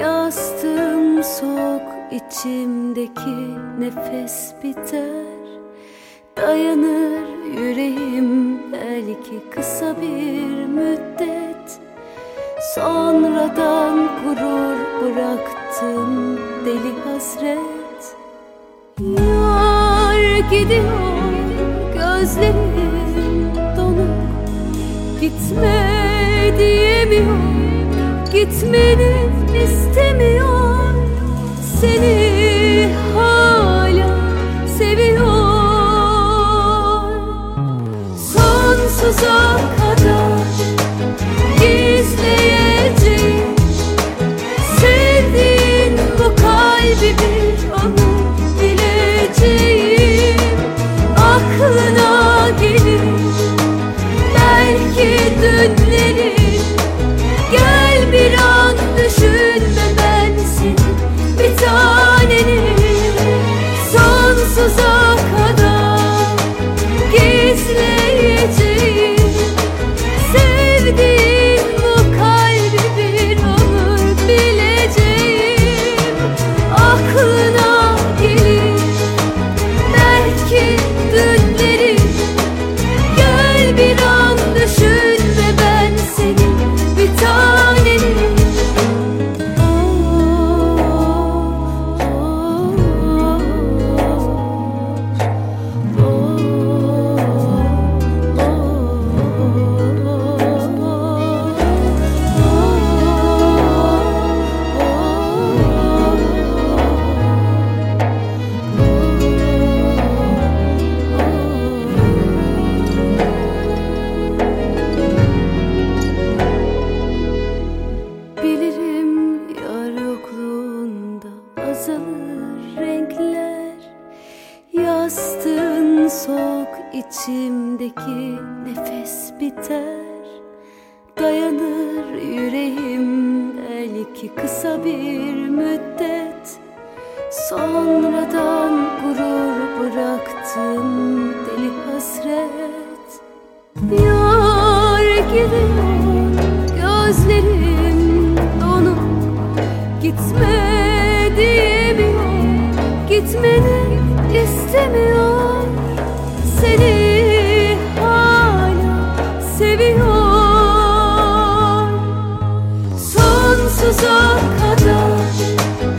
Yastığım soğuk içimdeki nefes biter. Dayanır yüreğim belki kısa bir müddet. Sonradan gurur bıraktım deli hasret. Yar gidiyor gözlerim donuk. Gitme diyemiyor Gitmeni So. İçimdeki nefes biter. Dayanır yüreğim belki kısa bir müddet. Sonradan gurur bıraktım deli hasret. Yar gidiyor gözlerim donuk Gitme diyemiyor Gitmeni istemiyor. Seni sonsuza kadar.